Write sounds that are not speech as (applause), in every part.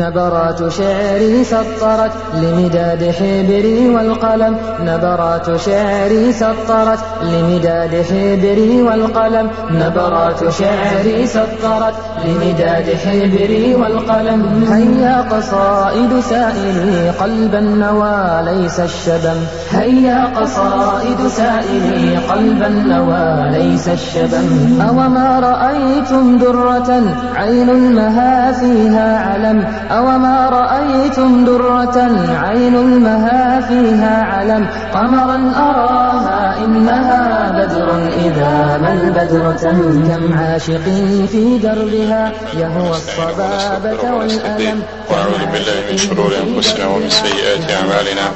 نبرات شعري سطرت لمداد حبري والقلم. نبرات شعري سطرت لمداد حبري والقلم. نبرات شعري سطرت لمداد حبري والقلم. هيا قصائد سائلي قلب النوى ليس الشبم. هيا قصائد سائلي قلب النوى ليس الشبم. أوما رأيتم درة عين المها فيها علم. أوما رأيتم درة عين المها فيها علم قمرا أراها إنها بدر إذا ما البدر كم عاشق في دربها يهوى الصبابة والألم ونعوذ بالله من شرور أنفسنا ومن سيئات أعمالنا.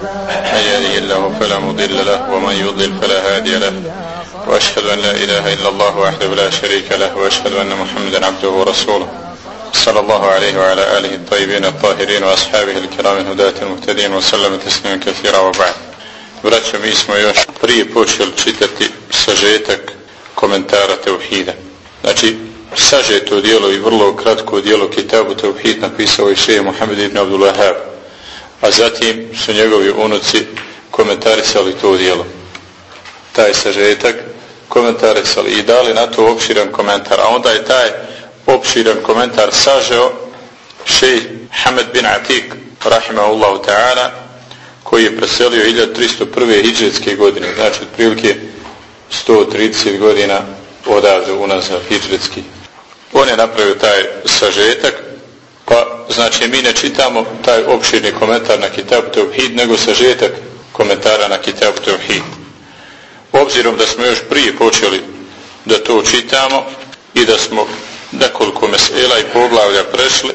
من يهده الله فلا مضل له ومن يضلل فلا هادي له. وأشهد أن لا إله إلا الله وحده لا شريك له وأشهد أن محمدا عبده ورسوله. صلى الله عليه وعلى آله الطيبين الطاهرين وأصحابه الكرام الهداة المهتدين وسلم تسليما كثيرا وبعد Braćo, mi smo još prije počeli čitati sažetak komentara Teuhida. Znači, sažeto dijelo i vrlo kratko dijelo Kitabu Teuhid napisao je šeje Muhammed ibn Abdul Wahab, a zatim su njegovi unuci komentarisali to dijelo. Taj sažetak komentarisali i dali na to opširan komentar, a onda je taj opširan komentar sažeo šej Hamed bin Atik rahimahullahu ta'ala koji je preselio 1301. hijđetske godine, znači otprilike 130 godina odavde unazad hijđetski. On je napravio taj sažetak, pa znači mi ne čitamo taj opširni komentar na Kitabu Teuhid, nego sažetak komentara na Kitabu Teuhid. Obzirom da smo još prije počeli da to čitamo i da smo nekoliko mesela i poglavlja prešli,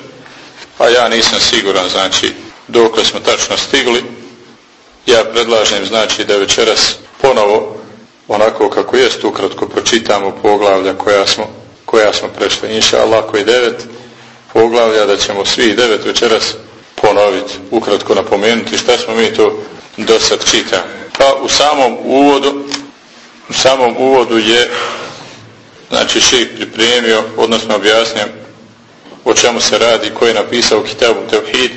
a ja nisam siguran, znači, dok smo tačno stigli, ja predlažem, znači, da večeras ponovo, onako kako jest, ukratko pročitamo poglavlja koja smo, koja smo prešli. Inša Allah, koji devet poglavlja, da ćemo svi devet večeras ponoviti, ukratko napomenuti šta smo mi to do sad čitali. Pa u samom uvodu, u samom uvodu je znači šejh pripremio, odnosno objasnio o čemu se radi, ko je napisao Kitabu Teuhid,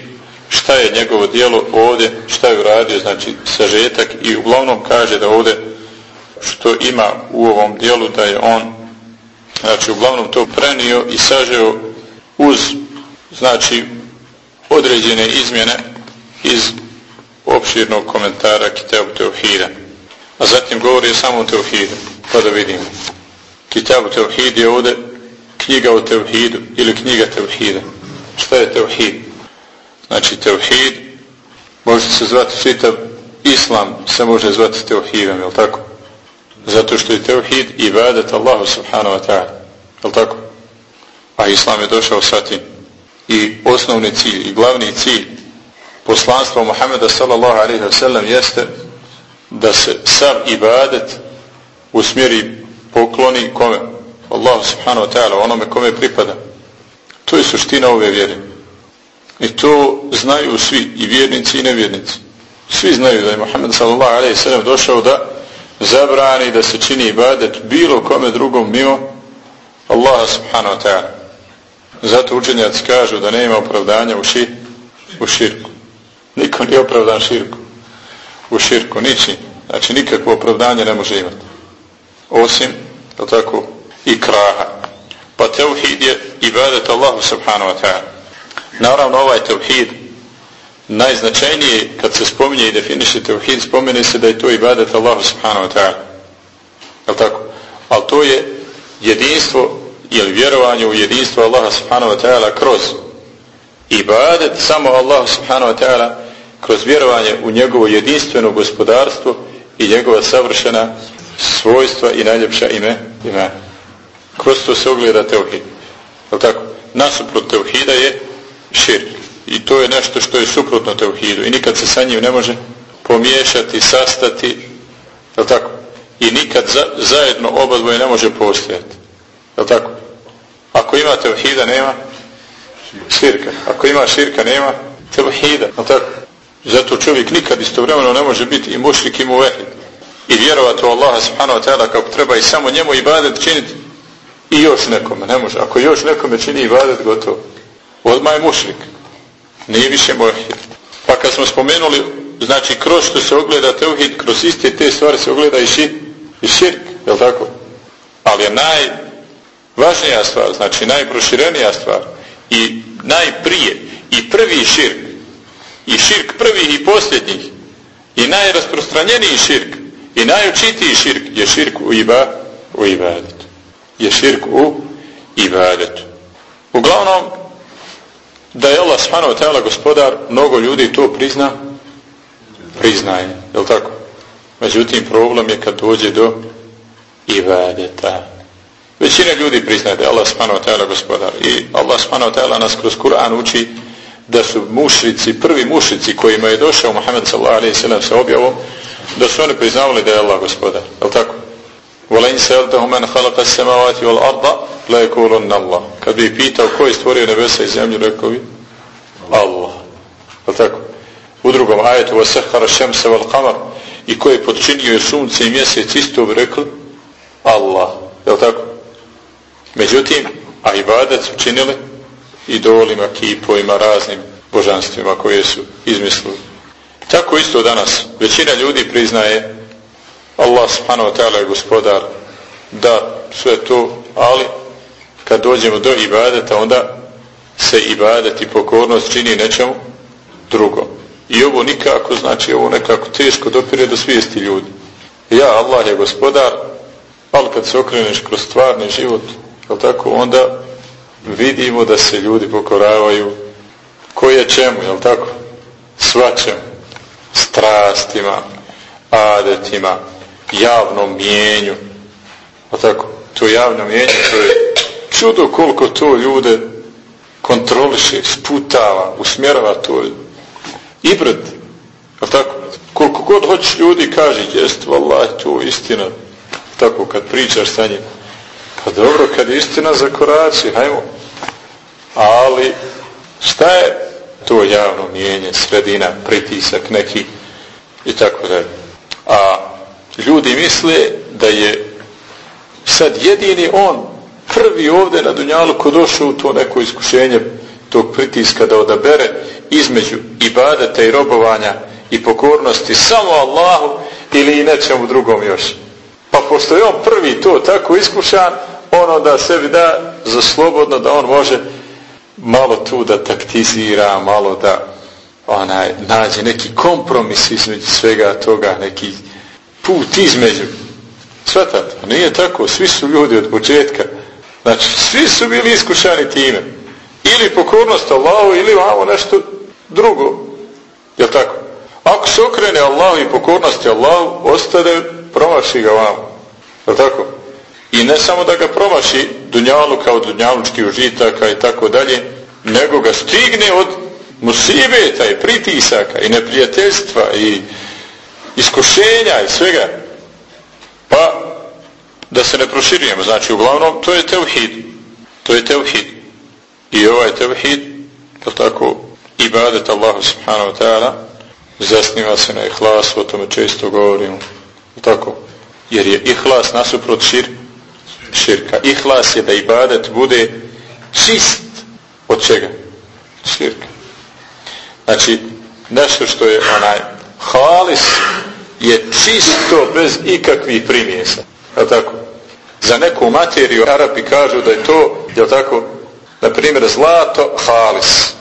šta je njegovo dijelo ovdje, šta je uradio, znači sažetak i uglavnom kaže da ovdje što ima u ovom dijelu da je on znači uglavnom to prenio i sažeo uz znači određene izmjene iz opširnog komentara Kitabu Teuhida. A zatim govori o samom Teuhidu, pa da vidimo. Kitabu Teuhid je ovdje knjiga o Teuhidu ili knjiga Teuhida. Šta je Teuhid? Znači Teuhid može se zvati čitav Islam se može zvati Teuhidom, jel tako? Zato što je Teuhid ibadet Allahu subhanahu wa ta'ala. Jel tako? A Islam je došao sa tim. I osnovni cilj i glavni cilj poslanstva Muhammeda sallallahu alaihi wa sallam jeste da se sav ibadet usmjeri pokloni kome? Allahu subhanahu wa ta'ala, onome kome pripada. To je suština ove vjere. I to znaju svi, i vjernici i nevjernici. Svi znaju da je Muhammed sallallahu alaihi sallam došao da zabrani da se čini ibadet bilo kome drugom mimo Allaha subhanahu wa ta'ala. Zato učenjaci kažu da nema opravdanja u, ši, u širku. Niko nije opravdan širku. U širku, niči. Znači nikakvo opravdanje ne može imati. Osim je i kraha. Pa tevhid je ibadet Allahu subhanahu wa ta'ala. Naravno ovaj tevhid najznačajnije kad se spominje i definiše tevhid, spomene se da je to ibadet Allahu subhanahu wa ta'ala. Je tako? Ali to je jedinstvo ili vjerovanje u jedinstvo Allaha subhanahu wa ta'ala kroz ibadet samo Allahu subhanahu wa ta'ala kroz vjerovanje u njegovo jedinstveno gospodarstvo i njegova savršena svojstva i najljepša ime ima. Kroz to se ogleda teuhid. Je tako? Nasuprot teuhida je širk. I to je nešto što je suprotno teuhidu. I nikad se sa njim ne može pomiješati, sastati. Je tako? I nikad za, zajedno oba dvoje ne može postojati. Je tako? Ako ima teuhida, nema širka. Ako ima širka, nema teuhida. Je tako? Zato čovjek nikad istovremeno ne može biti i mušrik i muvehid i vjerovati u Allaha subhanahu wa ta'ala kako treba i samo njemu ibadet činiti i još nekome, ne može. Ako još nekome čini ibadet, gotovo. Odmah je mušrik. Nije više muvahid. Pa kad smo spomenuli, znači kroz što se ogleda teuhid, kroz iste te stvari se ogleda i, šir, i širk, je li tako? Ali je najvažnija stvar, znači najproširenija stvar i najprije i prvi širk i širk prvih i posljednjih i najrasprostranjeniji širk i najočitiji širk je širk u, iba, u ibadetu. Je širk u ibadetu. Uglavnom, da je Allah wa ta'ala gospodar, mnogo ljudi to prizna, priznaje, je li tako? Međutim, problem je kad dođe do ibadeta. Većina ljudi priznaje da je Allah wa ta'ala gospodar. I Allah wa ta'ala nas kroz Kur'an uči da su mušrici, prvi mušrici kojima je došao Muhammed sallallahu alaihi sallam sa objavom, da su oni priznavali da je Allah gospodar. Je li tako? وَلَيْنْ سَيَلْتَهُ مَنْ خَلَقَ السَّمَوَاتِ وَالْأَرْضَ لَيَكُولُنَّ اللَّهِ Kad bi pitao ko je stvorio nebesa i zemlju, rekao bi Allah. Je li tako? U drugom ajetu وَسَحَرَ الشَّمْسَ وَالْقَمَرِ i ko je podčinio sunce i mjesec isto bi rekli Allah. Je li tako? Međutim, a ibadet su činili idolima, kipovima, raznim božanstvima koje su izmislili. Tako isto danas. Većina ljudi priznaje Allah subhanahu wa ta'ala je gospodar da sve to, ali kad dođemo do ibadeta onda se ibadet i pokornost čini nečemu drugom. I ovo nikako, znači ovo nekako teško dopire do svijesti ljudi. Ja, Allah je gospodar, ali kad se okreneš kroz stvarni život, jel tako, onda vidimo da se ljudi pokoravaju koje čemu, jel tako? Svačem, strastima, adetima, javnom mijenju. Jel tako? To javno mijenje, to je čudo koliko to ljude kontroliše, sputava, usmjerava to. Ibred, jel tako? Koliko god hoćeš ljudi kaže, jest, vallaj, to istina. Tako kad pričaš sa njim. Pa dobro, kad je istina za koraci, hajmo, ali šta je to javno mijenje, sredina, pritisak neki i tako dalje. A ljudi misle da je sad jedini on prvi ovdje na Dunjalu ko došao u to neko iskušenje tog pritiska da odabere između ibadeta i robovanja i pokornosti samo Allahu ili i nečemu drugom još. Pa pošto je on prvi to tako iskušan, on onda sebi da za slobodno da on može malo tu da taktizira, malo da onaj, nađe neki kompromis između svega toga, neki put između. Svatate, nije tako, svi su ljudi od početka. Znači, svi su bili iskušani time. Ili pokornost Allahu, ili vamo nešto drugo. Jel tako? Ako se okrene Allahu i pokornosti Allahu, ostane, promaši ga vamo. Jel tako? I ne samo da ga promaši dunjalu kao dunjalučki užitaka i tako dalje, nego ga stigne od musibeta i pritisaka i neprijateljstva i iskušenja i svega. Pa da se ne proširujemo. Znači, uglavnom, to je teuhid. To je teuhid. I ovaj teuhid, to tako, ibadet Allahu subhanahu wa ta'ala, zasniva se na ihlasu, o tome često govorimo. Tako. Jer je ihlas nasuprot šir, širka. Ihlas je da ibadet bude čist od čega? Širka. Znači, nešto što je onaj halis je čisto bez ikakvih primjesa. Je tako? Za neku materiju Arapi kažu da je to, je tako, na primjer zlato halis.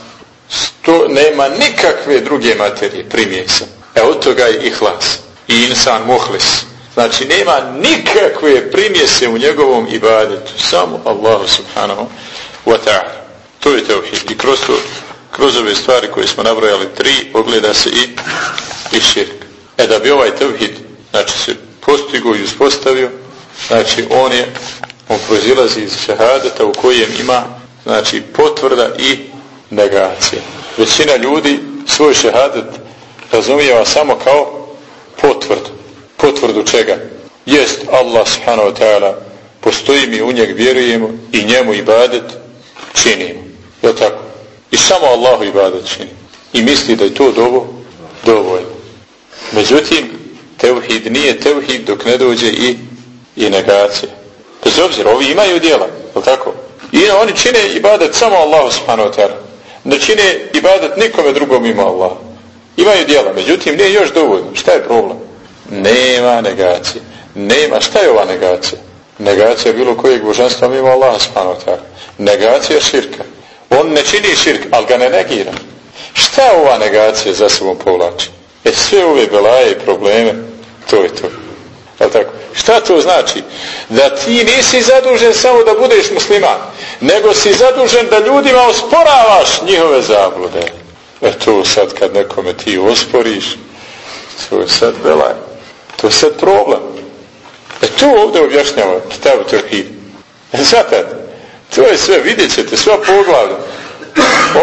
To nema nikakve druge materije, primjesa. E od toga je ihlas. I insan muhlis. Znači nema nikakve primjese u njegovom ibadetu. Samo Allahu subhanahu wa ta'ala. To je teuhid. I kroz, to, kroz ove stvari koje smo nabrojali tri, ogleda se i, i širk. E da bi ovaj teuhid, znači se postigo i uspostavio, znači on je, on proizilazi iz šehadeta u kojem ima, znači potvrda i negacija. Većina ljudi svoj šehadet razumijeva samo kao potvrdu. Potvrdu čega? Jest Allah subhanahu wa ta'ala postoji mi u njeg vjerujemo i njemu ibadet činimo. Je tako? I samo Allahu ibadet čini. I misli da je to dovo, dovoljno. Međutim, tevhid nije tevhid dok ne dođe i, i negacija. Bez obzira, ovi imaju djela, je tako? I oni čine ibadet samo Allahu subhanahu wa ta'ala. ne čine ibadet nikome drugom ima Allah. Imaju djela, međutim nije još dovoljno. Šta je problem? Nema negacije. Nema, šta je ova negacija? Negacija bilo kojeg božanstva mimo Allah subhanahu Negacija širka. On ne čini širk, ali ga ne negira. Šta ova negacija za sobom povlači? E sve ove belaje i probleme, to je to. Jel tako? Šta to znači? Da ti nisi zadužen samo da budeš musliman, nego si zadužen da ljudima osporavaš njihove zablude. E to sad kad nekome ti osporiš, to je sad belaj. To je sad problem. E to ovdje objašnjava Kitabu Tevhid. Sad, to je sve, vidjet ćete, sva poglavlja.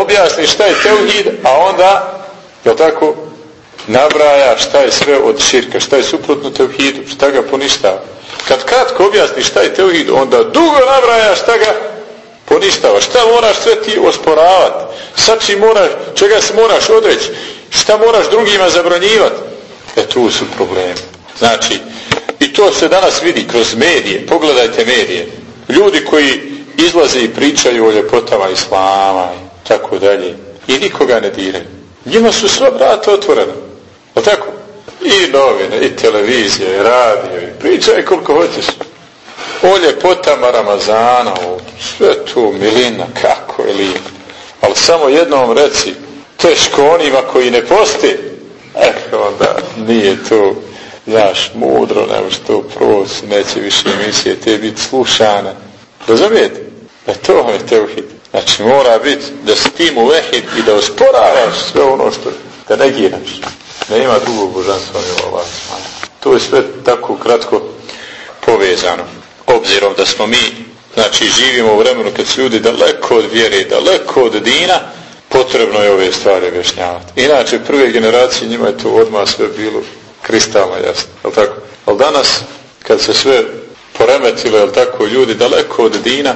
Objasni šta je Tevhid, a onda, jel tako, nabraja šta je sve od širka, šta je suprotno teuhidu, šta ga poništava. Kad kratko objasni šta je teuhid, onda dugo nabraja šta ga poništava. Šta moraš sve ti osporavati? Sad si moraš, čega se moraš odreći? Šta moraš drugima zabranjivati? E tu su problemi. Znači, i to se danas vidi kroz medije. Pogledajte medije. Ljudi koji izlaze i pričaju o ljepotama islama i tako dalje. I nikoga ne diraju. Njima su sva vrata otvorena. O tako? I novine, i televizije, i radio, i pričaj koliko hoćeš. O ljepotama Ramazana, o sve tu milina, kako je lijepo. Ali samo jednom reci, teško onima koji ne posti, eh, onda nije to, znaš, mudro, ne može to proći, neće više emisije te biti slušane. Razumijete? E to je teuhid. Znači mora biti da si tim u vehid i da osporavaš sve ono što da negiraš. Nema drugog božanstva Allah. To je sve tako kratko povezano. Obzirom da smo mi, znači živimo u vremenu kad su ljudi daleko od vjere, daleko od dina, potrebno je ove stvari objašnjavati. Inače, prve generacije njima je to odmah sve bilo kristalno jasno. Jel tako? Ali danas, kad se sve poremetilo, jel tako, ljudi daleko od dina,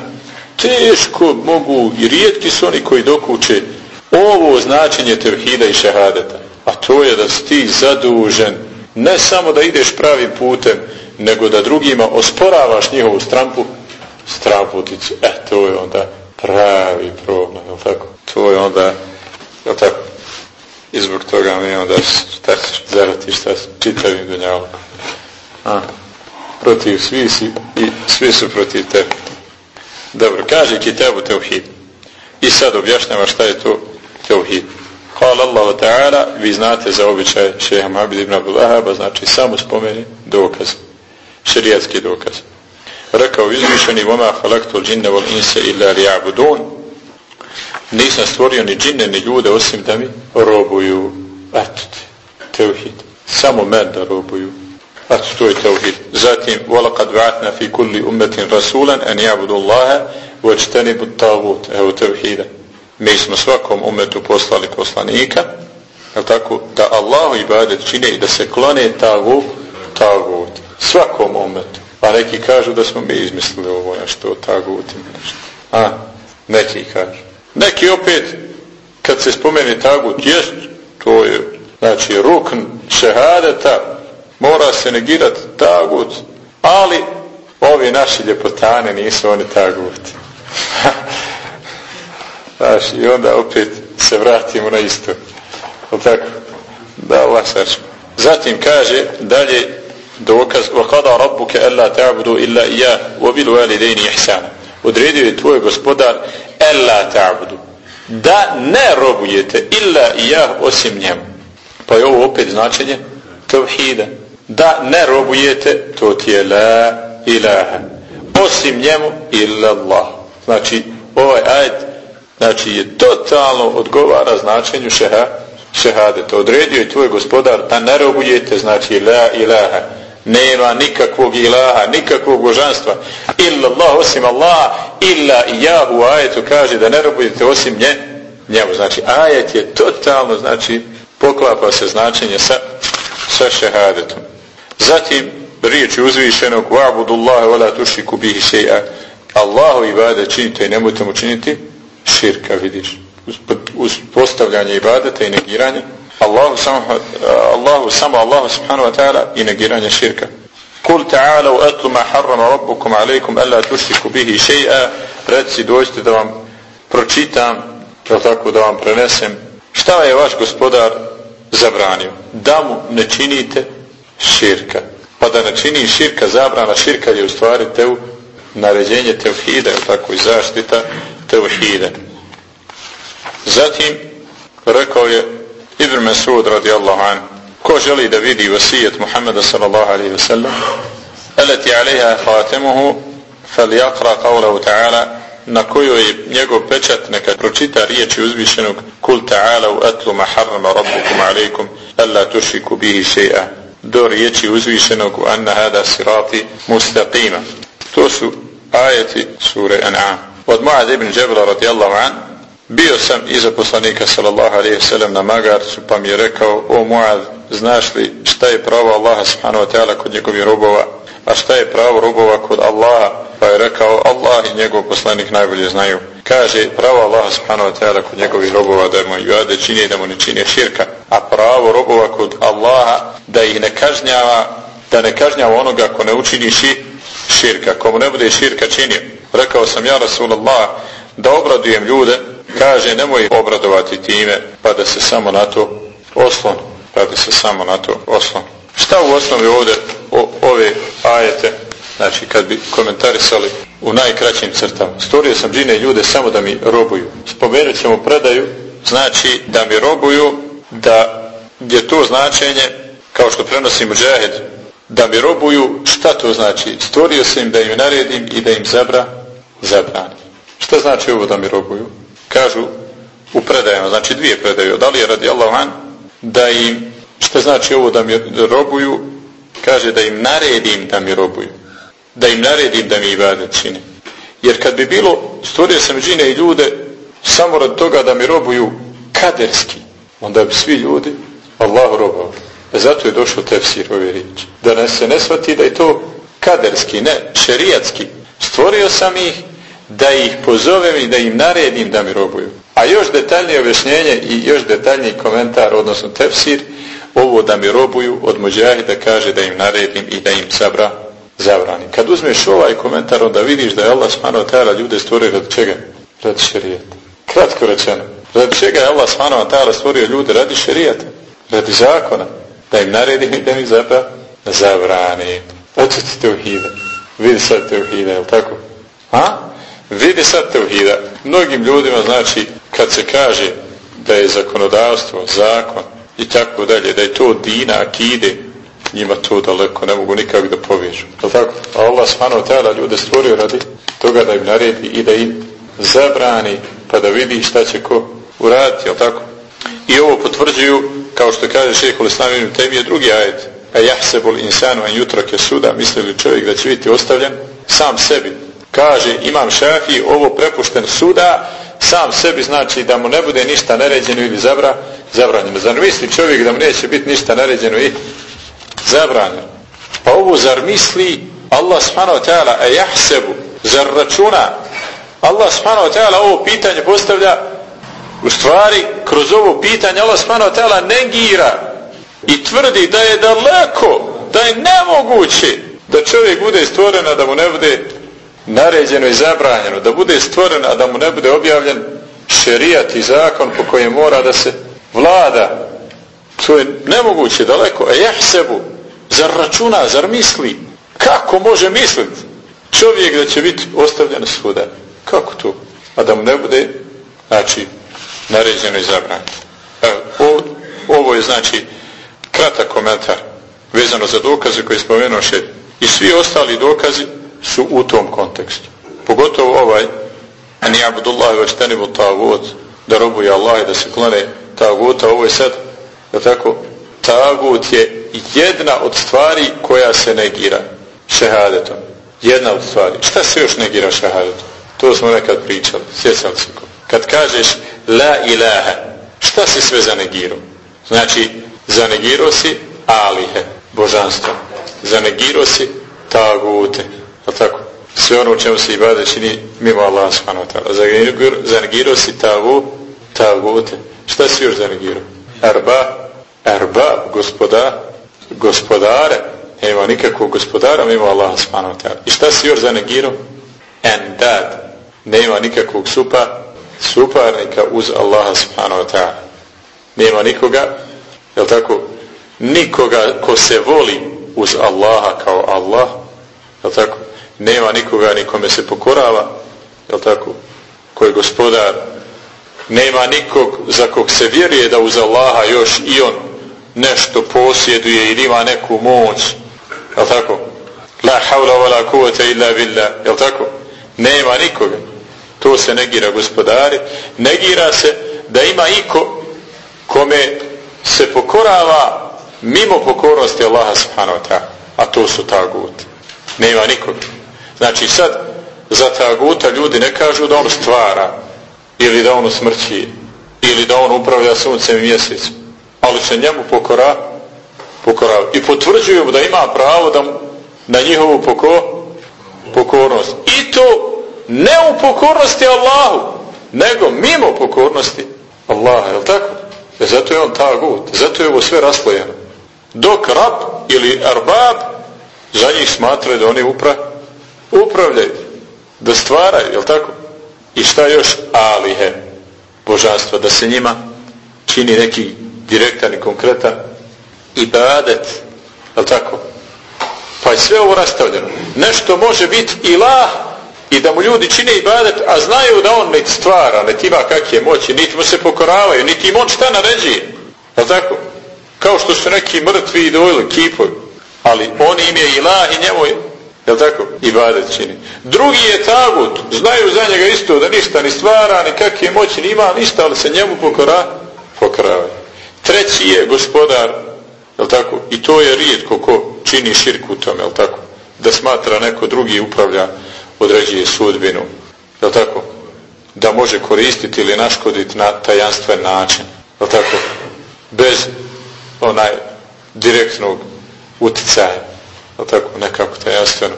teško mogu i rijetki su oni koji dokuče ovo značenje tevhida i šehadeta a to je da si zadužen ne samo da ideš pravim putem, I zbog toga mi onda šta ćeš zarati, šta čitavim dunjalom. A, protiv svi si i svi su protiv tebe. Dobro, kaže Kitabu Teuhid. I sad objašnjava šta je to Teuhid. Hvala Allahu Ta'ala, vi znate za običaj šeha Mabid ibn Abdullahaba, znači samo spomeni dokaz, šerijatski dokaz. Rekao izmišljeni voma halaktul džinne vol inse illa ri'abudun nisam stvorio ni džinne ni ljude osim da mi robuju. Eto ti, teuhid. Samo men da robuju. Eto, to je teuhid. Zatim, fi kulli ummetin rasulan en jabudu Allahe vočtenibu tagut. Evo teuhida mi smo svakom umetu poslali poslanika, tako, da Allahu ibadet čine i da se klone tagu, tagut. Svakom umetu. A neki kažu da smo mi izmislili ovo nešto o tagutima. A, neki kažu. Neki opet, kad se spomeni tagut, jest, to je, znači, rukn šehadeta, mora se negirati tagut, ali ovi naši ljepotane nisu oni taguti. (laughs) Znaš, i onda opet se vratimo na isto. O tako? Da, Allah Zatim kaže dalje dokaz وَقَدَا رَبُّكَ أَلَّا تَعْبُدُوا إِلَّا إِيَا وَبِلْوَالِدَيْنِ إِحْسَانًا odredio je tvoj gospodar Ella ta'budu. Da ne robujete illa i ja osim njemu. Pa je ovo opet značenje tevhida. Da ne robujete to ti je la ilaha osim njemu illa Allah. Znači ovaj ajd znači je totalno odgovara značenju šeha, šehadeta. Odredio je tvoj gospodar da ne robujete znači la ilaha nema nikakvog ilaha, nikakvog božanstva. Illa Allah, osim Allah, illa i ja u ajetu kaže da ne robujete osim nje, njemu. Znači ajet je totalno, znači poklapa se značenje sa, sa šehadetom. Zatim riječ uzvišenog wa'budullaha wa la tušiku bihi še'a. Allahu ibade činite i nemojte mu činiti širka, vidiš. Uz postavljanje ibadeta i negiranje. Allahu samo, Allahu, samo Allahu subhanahu wa ta'ala i negiranje širka. Kul ta'ala atlu ma harrama rabbukum alaikum alla tušriku bihi še'a. Reci, dođite da vam pročitam jel tako da vam prenesem, šta je vaš gospodar zabranio? Da mu ne činite širka. Pa da ne čini širka, zabrana širka je u stvari teu, naređenje teuhida, jel tako, i zaštita teuhida. Zatim, rekao je Ibn Masud radijallahu an, ko želi da vidi vasijet Muhammeda sallallahu alaihi wa sallam, التي عليها خاتمه فليقرأ قوله تعالى na kojoj je njegov pečat neka pročita riječi uzvišenog kul ta'ala u atlu ma harrama rabbukum alaikum alla tušiku bihi še'a do riječi uzvišenog u anna hada sirati mustaqima to su ajeti sure An'am od Mu'ad ibn Jabra radijallahu an bio sam iza poslanika sallallahu alaihi sallam na magarcu pa mi je rekao o Mu'ad znaš li šta je pravo Allaha subhanahu wa ta'ala kod njegovih robova? A šta je pravo robova kod Allaha? Pa je rekao Allah i njegov poslanik najbolje znaju. Kaže pravo Allaha subhanahu wa ta'ala kod njegovih robova da mu jade čini i da mu ne čini širka. A pravo robova kod Allaha da ih ne kažnjava da ne kažnjava onoga ko ne učini ši, širka komu ne bude širka činio. Rekao sam ja Rasulallah da obradujem ljude kaže nemoj obradovati time pa da se samo na to oslon pa da se samo na to oslon. Šta u osnovi ovdje o, ove ajete znači kad bi komentarisali u najkraćim crtama? Stvorio sam džine ljude samo da mi robuju. Spomenut ćemo predaju znači da mi robuju da je to značenje kao što prenosi muđahid da mi robuju šta to znači? Stvorio sam im da im naredim i da im zabra zabrani. Šta znači ovo da mi robuju kažu u predajama znači dvije predaju da li je radi Allah da im šta znači ovo da mi robuju kaže da im naredim da mi robuju da im naredim da mi ibadet čine. Jer kad bi bilo stvorio sam džine i ljude samo rad toga da mi robuju kaderski onda bi svi ljudi Allahu robao. E zato je došao tefsir ove riječi. Da nas se ne shvati da je to kaderski ne, šerijatski. Stvorio sam ih da ih pozovem i da im naredim da mi robuju a još detaljnije objašnjenje i još detaljniji komentar odnosno tefsir ovo da mi robuju od muđahida kaže da im naredim i da im zabra, zabrani. Kad uzmeš ovaj komentar onda vidiš da je Allah smano tajala ljude stvorio radi čega? Radi šerijeta. Kratko rečeno. Radi čega je Allah smano tajala stvorio ljude? Radi šerijeta. Radi zakona. Da im naredim i da im zabra, zabrani. Oto ti teuhida. Vidi sad teuhida, je li tako? A? Vidi sad teuhida. Mnogim ljudima znači kad se kaže da je zakonodavstvo, zakon, i tako dalje, da je to dina, akide, njima to daleko, ne mogu nikak da povežu. Je tako? A Allah smano tela ljude stvorio radi toga da im naredi i da im zabrani, pa da vidi šta će ko uraditi, je tako? I ovo potvrđuju, kao što kaže šehol islaminu temi, je drugi ajet. A jahsebul insanu an jutrake suda, misli li čovjek da će biti ostavljen sam sebi. Kaže, imam šafi, ovo prepušten suda, sam sebi znači da mu ne bude ništa naređeno ili zabra, zabranjeno. Zar misli čovjek da mu neće biti ništa naređeno i zabranjeno? Pa ovo zar misli Allah subhanahu wa ta'ala a jahsebu, zar računa Allah subhanahu wa ta'ala ovo pitanje postavlja u stvari kroz ovo pitanje Allah subhanahu wa ta'ala negira i tvrdi da je daleko da je nemoguće da čovjek bude stvoren da mu ne bude naređeno i zabranjeno da bude stvoren a da mu ne bude objavljen šerijat i zakon po kojem mora da se vlada. To je nemoguće daleko. A jah sebu zar računa, zar misli? Kako može misliti? Čovjek da će biti ostavljen svuda. Kako to? A da mu ne bude znači naređeno i zabranjeno. Ovo, ovo je znači kratak komentar vezano za dokaze koje je spomenuo i svi ostali dokazi su u tom kontekstu. Pogotovo ovaj ani abdullah već tenibu tagut da robuje Allah i da se klone taguta. Ovo je sad da tako tagut je jedna od stvari koja se negira šehadetom. Jedna od stvari. Šta se još negira šehadetom? To smo nekad pričali. Sjećali se. Kad kažeš la ilaha šta si sve zanegirao? Znači zanegirao si alihe božanstvo. Zanegirao si tagute pa tako? Sve ono u čemu se ibade čini mimo Allah subhanahu wa ta'ala. Zanegirao si tavu, tavute. Šta si još zanegirao? Arba, arba, gospoda, gospodare. Nema nikakvog gospodara mimo Allah subhanahu wa ta'ala. I šta si još zanegirao? Endad. Nema nikakvog supa, suparnika uz Allaha subhanahu wa ta'ala. Nema nikoga, jel tako, nikoga ko se voli uz Allaha kao Allah, jel tako, nema nikoga nikome se pokorava, jel tako, koji je gospodar, nema nikog za kog se vjeruje da uz Allaha još i on nešto posjeduje ili ima neku moć, jel tako, la havla wa la kuvata illa billah, jel tako, nema nikoga, to se negira gospodari, negira se da ima iko kome se pokorava mimo pokornosti Allaha subhanahu wa ta'ala, a to su taguti. Nema nikoga. Znači sad za taguta ljudi ne kažu da on stvara ili da on usmrći ili da on upravlja suncem i mjesecom, ali se njemu pokora, pokorava. I potvrđuju da ima pravo da na njihovu poko, pokornost. I to ne u pokornosti Allahu, nego mimo pokornosti Allaha, je li tako? E zato je on tagut, zato je ovo sve raslojeno. Dok rab ili arbab za njih smatraju da oni upra, upravljaju, da stvaraju, jel tako? I šta još alihe božanstva, da se njima čini neki direktan i konkretan ibadet, jel tako? Pa je sve ovo rastavljeno. Nešto može biti ilah i da mu ljudi čine ibadet, a znaju da on niti stvara, niti ima kakve moći, niti mu se pokoravaju, niti im on šta naređuje. Jel tako? Kao što su neki mrtvi idoli, kipovi. Ali on im je ilah i njemu je, jel tako, ibadet čini. Drugi je tagut, znaju za njega isto da ništa ni stvara, ni kakve moći ni ima, ništa, ali se njemu pokora, pokoravaju. Treći je gospodar, jel tako, i to je rijetko ko čini širku u tome, jel tako, da smatra neko drugi upravlja određuje sudbinu, jel tako? Da može koristiti ili naškoditi na tajanstven način, jel tako? Bez onaj direktnog uticaja, jel tako? Nekako tajanstveno.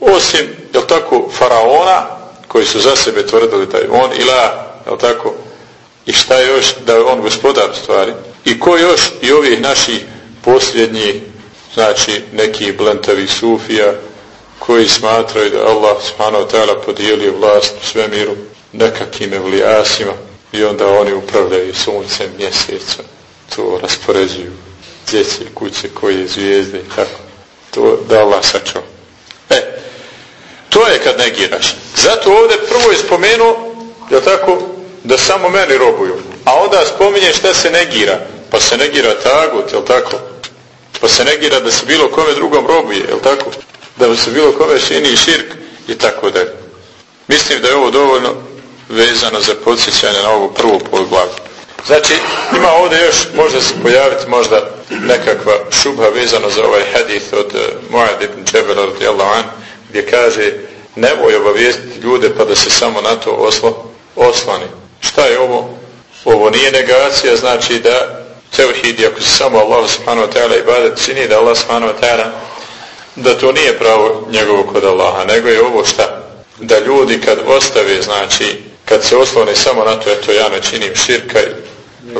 Osim, jel tako, faraona, koji su za sebe tvrdili da je on ila, jel tako? I šta je još da je on gospodar stvari? I ko još i ovih naših posljednjih, znači neki blentavi sufija, koji smatraju da Allah subhanahu wa ta'ala podijelio vlast u svemiru nekakvim evlijasima i onda oni upravljaju suncem, mjesecom, to raspoređuju djece, kuće, koje zvijezde i tako. To da Allah sačuva. E, to je kad negiraš. Zato ovdje prvo je spomenuo, je tako, da samo meni robuju. A onda spominje šta se negira. Pa se negira tagut, je tako? Pa se negira da se bilo kome drugom robuje, je tako? da se bilo kome čini širk i tako dalje. Mislim da je ovo dovoljno vezano za podsjećanje na ovo prvo poglavlje. Znači, ima ovdje još, može se pojaviti možda nekakva šubha vezano za ovaj hadith od uh, Muad ibn Džebela radijallahu an, gdje kaže nemoj obavijestiti ljude pa da se samo na to oslo, oslani. Šta je ovo? Ovo nije negacija, znači da tevhid, ako se samo Allah subhanahu wa ta'ala ibadet čini, da Allah subhanahu wa ta'ala da to nije pravo njegovo kod Allaha, nego je ovo šta? Da ljudi kad ostave, znači, kad se oslone samo na to, eto ja ne činim širka,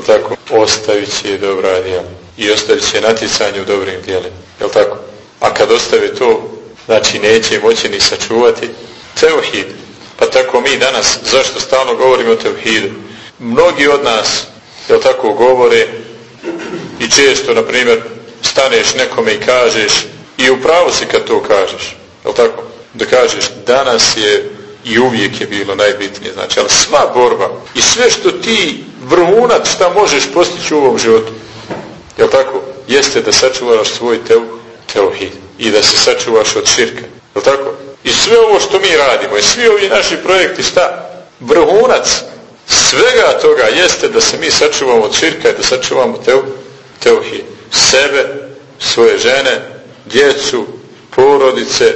tako, ostavit će dobra djela. I ostavit će natjecanje u dobrim djelima, jel tako? A kad ostave to, znači neće moći ni sačuvati teuhid. Pa tako mi danas, zašto stalno govorimo o teuhidu? Mnogi od nas, jel tako, govore i često, na primjer, staneš nekome i kažeš i upravo si kad to kažeš. Je tako? Da kažeš danas je i uvijek je bilo najbitnije. Znači, ali sva borba i sve što ti vrhunac šta možeš postići u ovom životu. Je tako? Jeste da sačuvaš svoj teo, teohid i da se sačuvaš od širka. Je tako? I sve ovo što mi radimo i svi ovi naši projekti šta? Vrhunac svega toga jeste da se mi sačuvamo od širka i da sačuvamo teo, teohid. Sebe, svoje žene, djecu, porodice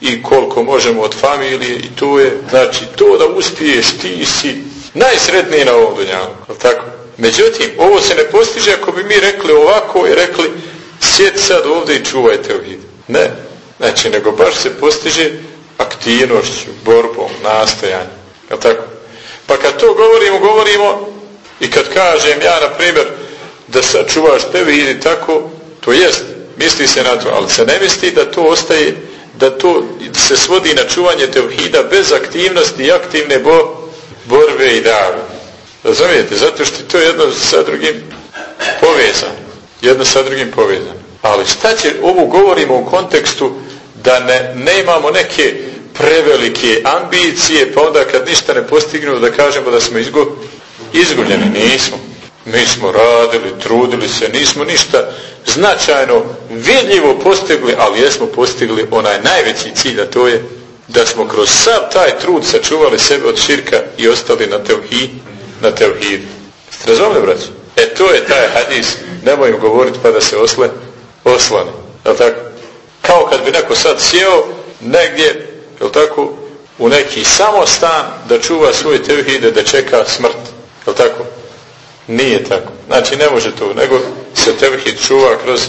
i koliko možemo od familije i tu je, znači to da uspiješ ti si najsretniji na ovom dunjalu, tako? Međutim, ovo se ne postiže ako bi mi rekli ovako i rekli sjeti sad ovdje i čuvaj teuhid. Ne, znači nego baš se postiže aktivnošću, borbom, nastojanjem, je tako? Pa kad to govorimo, govorimo i kad kažem ja, na primjer, da sačuvaš tevhid i tako, to jest misli se na to, ali se ne misli da to ostaje, da to se svodi na čuvanje tevhida bez aktivnosti i aktivne bo, borbe i dave. Razumijete? Zato što to je jedno sa drugim povezano. Jedno sa drugim povezano. Ali šta će, ovo govorimo u kontekstu da ne, ne imamo neke prevelike ambicije, pa onda kad ništa ne postignemo da kažemo da smo izgo, izgubljeni. Nismo. Mi smo radili, trudili se, nismo ništa značajno, vidljivo postigli, ali jesmo postigli onaj najveći cilj, a to je da smo kroz sav taj trud sačuvali sebe od širka i ostali na tevhid, na tevhid. Ste razumili? E to je taj hadis, nemoj govoriti pa da se osle, oslane. Je tako? Kao kad bi neko sad sjeo negdje, je tako, u neki samostan da čuva svoj tevhide, da čeka smrt. Je tako? Nije tako. Znači ne može to, nego se tevhid čuva kroz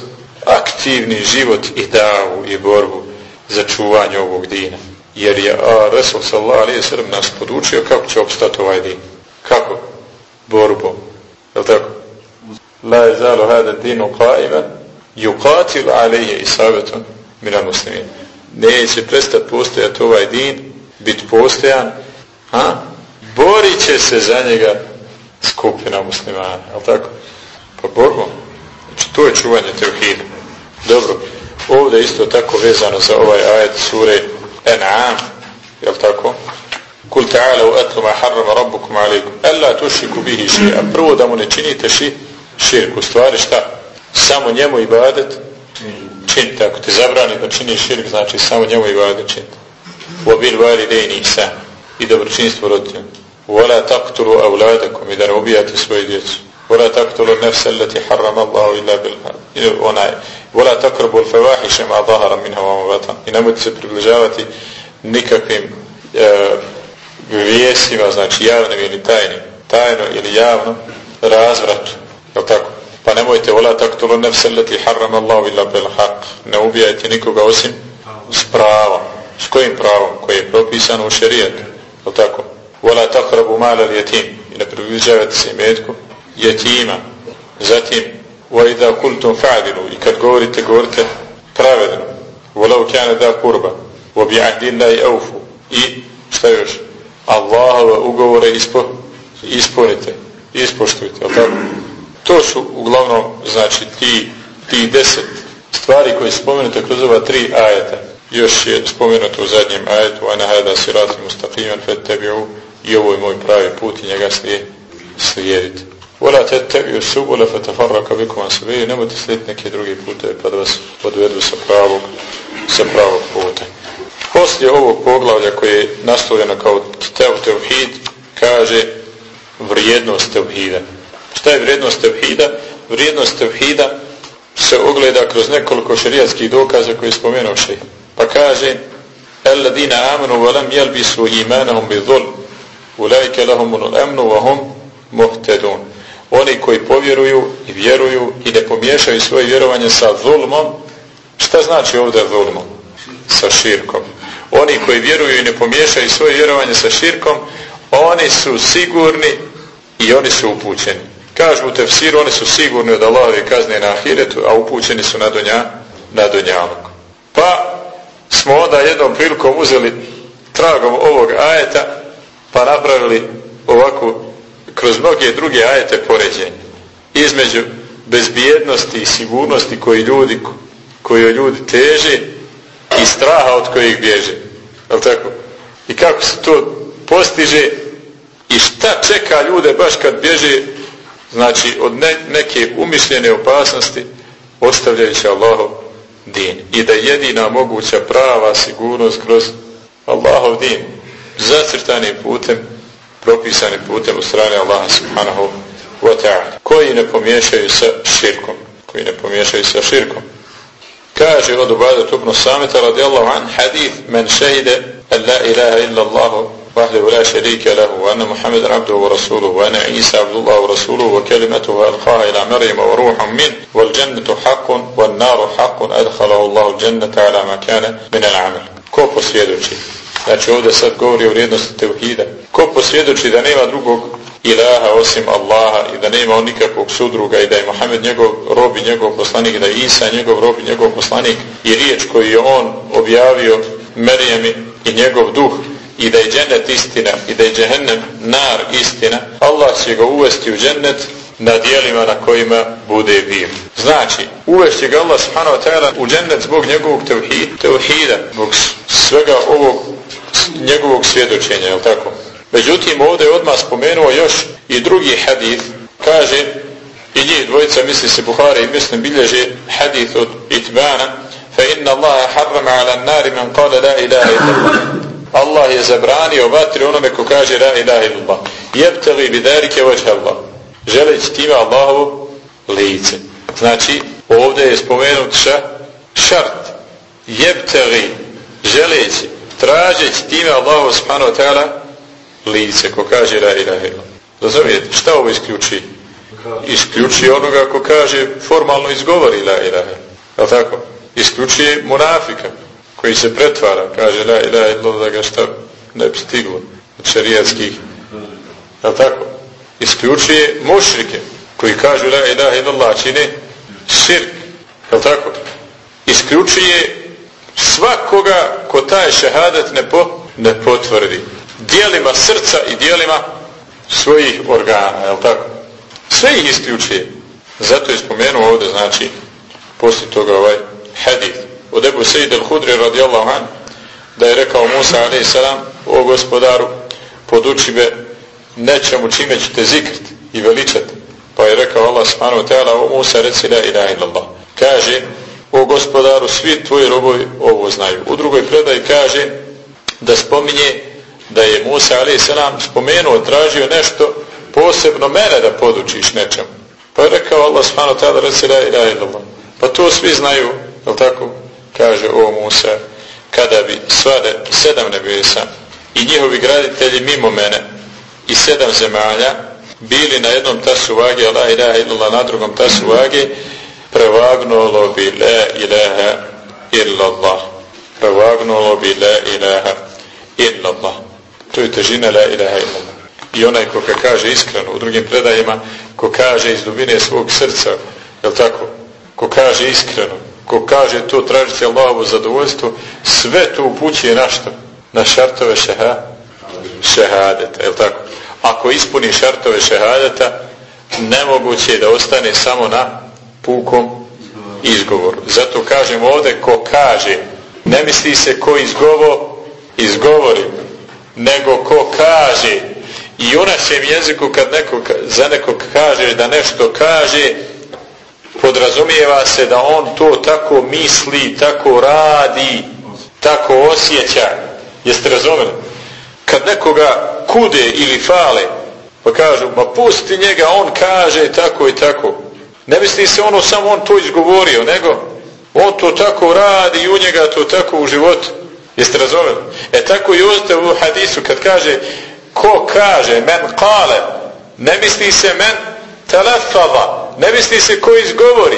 aktivni život i davu i borbu za čuvanje ovog dina. Jer je a, Resul sallallahu alaihi sallam nas podučio kako će opstati ovaj din. Kako? Borbom. Je li tako? La je zalo hada dinu qaiman yuqatil alaihi isabetom mina muslimin. Neće prestati postojati ovaj din, biti postojan, a? Borit će se za njega skupina muslimana, je tako? Pa borbom. Znači, to je čuvanje tevhida. Dobro, ovdje isto tako vezano za ovaj ajet sure En'am, je li tako? Kul ta'ala u etlu ma harrama rabbukum alaikum. Alla tušiku bihi šija. Prvo da mu ne činite ši, širku. Stvari šta? Samo njemu ibadet činite. Ako te zabrani da činiš širk, znači samo njemu ibadet činite. U obil vali dejni sa. I dobročinstvo roditeljima. ولا تقتلوا أولادكم إذا ubijate svoje djecu ولا تقتلوا النفس التي حرم الله إلا بالحق ولا تقربوا الفواحش ما ظهر منها وما بطن i nemojte se približavati nikakvim e, vijesima znači javnim ili tajnim tajno ili javno razvratu je tako pa nemojte ولا تقتلوا النفس التي حرم الله إلا بالحق ne ubijajte nikoga osim s pravom s kojim pravom koje je propisano u šerijetu je tako Vola takrabu mala jetim. I ne približavate se imetku jetima. Zatim, وَإِذَا كُلْتُمْ فَعْدِلُوا I kad govorite, govorite pravedno. وَلَوْ كَانَ دَا قُرْبَ وَبِعَهْدِ اللَّهِ أَوْفُوا I šta još? Allahove ugovore ispo, ispunite, ispoštujte. To su uglavnom, znači, ti, ti deset stvari koje spomenute kroz ova tri ajeta. Još je spomenuto u zadnjem ajetu, a nahada sirati mustaqiman fed tebi'u i ovo je moj pravi put i njega slijedite. Vola tetebi u subule fatafarraka bikum an sabili, nemojte slijediti neke druge pute pa da vas podvedu sa pravog, sa pravog puta. Poslije ovog poglavlja koje je nastavljeno kao Tevhid kaže vrijednost Tevhida. Šta je vrijednost Tevhida? Vrijednost Tevhida se ogleda kroz nekoliko šerijatskih dokaza koje je spomenuo. Pa kaže Alladina amanu walam yalbisu imanahum bi dhulm Ulajke lahumul emnu vahum muhtedun. Oni koji povjeruju i vjeruju i ne pomiješaju svoje vjerovanje sa zulmom. Šta znači ovdje zulmom? Sa širkom. Oni koji vjeruju i ne pomiješaju svoje vjerovanje sa širkom, oni su sigurni i oni su upućeni. Kažu u tefsiru, oni su sigurni od Allahove kazne na ahiretu, a upućeni su na donja, na donjalog. Pa smo onda jednom prilikom uzeli tragom ovog ajeta pa napravili ovako kroz mnoge druge ajete poređenje između bezbjednosti i sigurnosti koji ljudi koji ljudi teže i straha od kojih bježe je tako? i kako se to postiže i šta čeka ljude baš kad bježe znači od ne, neke umišljene opasnosti ostavljajući Allahov din i da jedina moguća prava sigurnost kroz Allahov din zacrtanim putem, propisanim putem u strane Allaha subhanahu wa ta'ala, koji ne pomiješaju sa širkom, koji ne pomiješaju sa širkom. Kaže od Ubadat ibn Samita radijallahu an hadith men šehide an la ilaha illa Allahu وحده لا شريك له وأن محمد عبده ورسوله وأن عيسى عبد الله ورسوله وكلمته ألقاها إلى مريم وروح منه والجنة حق والنار حق أدخله الله الجنة على ما كان من العمل كوبو سيدوشي Znači ovdje sad govori o vrijednosti tevhida. Ko posvjedoči ilaha osim Allaha i da nema on nikakvog sudruga i da je Mohamed njegov rob i njegov poslanik, da je Isa njegov rob i njegov poslanik i riječ koju je on objavio Merijemi i njegov duh i da je džennet istina i da je džehennem nar istina, Allah će ga uvesti u džennet na dijelima na kojima bude bio. Znači, uvešće ga Allah subhanahu wa ta'ala u džennet zbog njegovog teuhida, zbog svega ovog njegovog svjedočenja, je tako? Međutim, ovdje je odmah spomenuo još i drugi hadith, kaže, i njih dvojica misli se Buhari i mislim bilježe hadith od Itbana, fa inna Allah harrama ala nari man kale la ilaha illa Allah je zabranio vatri onome ko kaže la ilaha illa Jebtali bi darike vajha Allah. Želeći time Allahovo lice. Znači, ovdje je spomenut ša, šart. Jebtali, želeći, tražeći time Allahu subhanahu ta'ala lice ko kaže la ilaha. Razumijete, šta ovo isključi? Isključi onoga ko kaže formalno izgovori la ilaha. Je tako? Isključuje munafika koji se pretvara, kaže la ilaha illa da ga šta ne bi stiglo od šarijatskih. Je tako? Isključuje mušrike koji kažu la ilaha illallah čine širk. Je tako? Isključuje svakoga ko taj šehadet ne, po, ne potvrdi. Dijelima srca i dijelima svojih organa, je tako? Sve ih isključuje. Zato je spomenuo ovdje, znači, poslije toga ovaj hadith od Ebu Sejid al-Hudri radijallahu an, da je rekao Musa a.s. o gospodaru, poduči me nečemu čime ćete zikriti i veličati. Pa je rekao Allah subhanahu ta'ala, o Musa reci la ilaha illallah. Kaže, o gospodaru, svi tvoji robovi ovo znaju. U drugoj predaji kaže da spominje da je Musa a.s. spomenuo, tražio nešto posebno mene da podučiš nečemu. Pa je rekao Allah subhanahu ta'ala, reci la ilaha. Pa to svi znaju, je tako? Kaže o Musa, kada bi svade sedam nebesa i njihovi graditelji mimo mene i sedam zemalja bili na jednom tasu vage, Allah ilaha illallah, na drugom tasu vage, prevagnulo bi la ilaha illallah. Prevagnulo bi la ilaha illallah. To je težina la ilaha illallah. I onaj ko kaže iskreno, u drugim predajima, ko kaže iz dubine svog srca, je tako? Ko kaže iskreno, ko kaže to tražiti Allahovo zadovoljstvo, sve to upućuje na što? Na šartove šeha, šehadeta, je tako? Ako ispuni šartove šehadeta, nemoguće je da ostane samo na pukom izgovoru. Zato kažem ovdje ko kaže, ne misli se ko izgovo, izgovori, nego ko kaže. I u našem jeziku kad neko, za nekog kaže da nešto kaže, podrazumijeva se da on to tako misli, tako radi, tako osjeća. Jeste razumeli? Kad nekoga kude ili fale, pa kažu, ma pusti njega, on kaže tako i tako. Ne misli se ono samo on to izgovorio, nego on to tako radi i u njega to tako u životu. Jeste razumeli? E tako i uzete u hadisu kad kaže ko kaže men kale, ne misli se men telefava, ne misli se ko izgovori.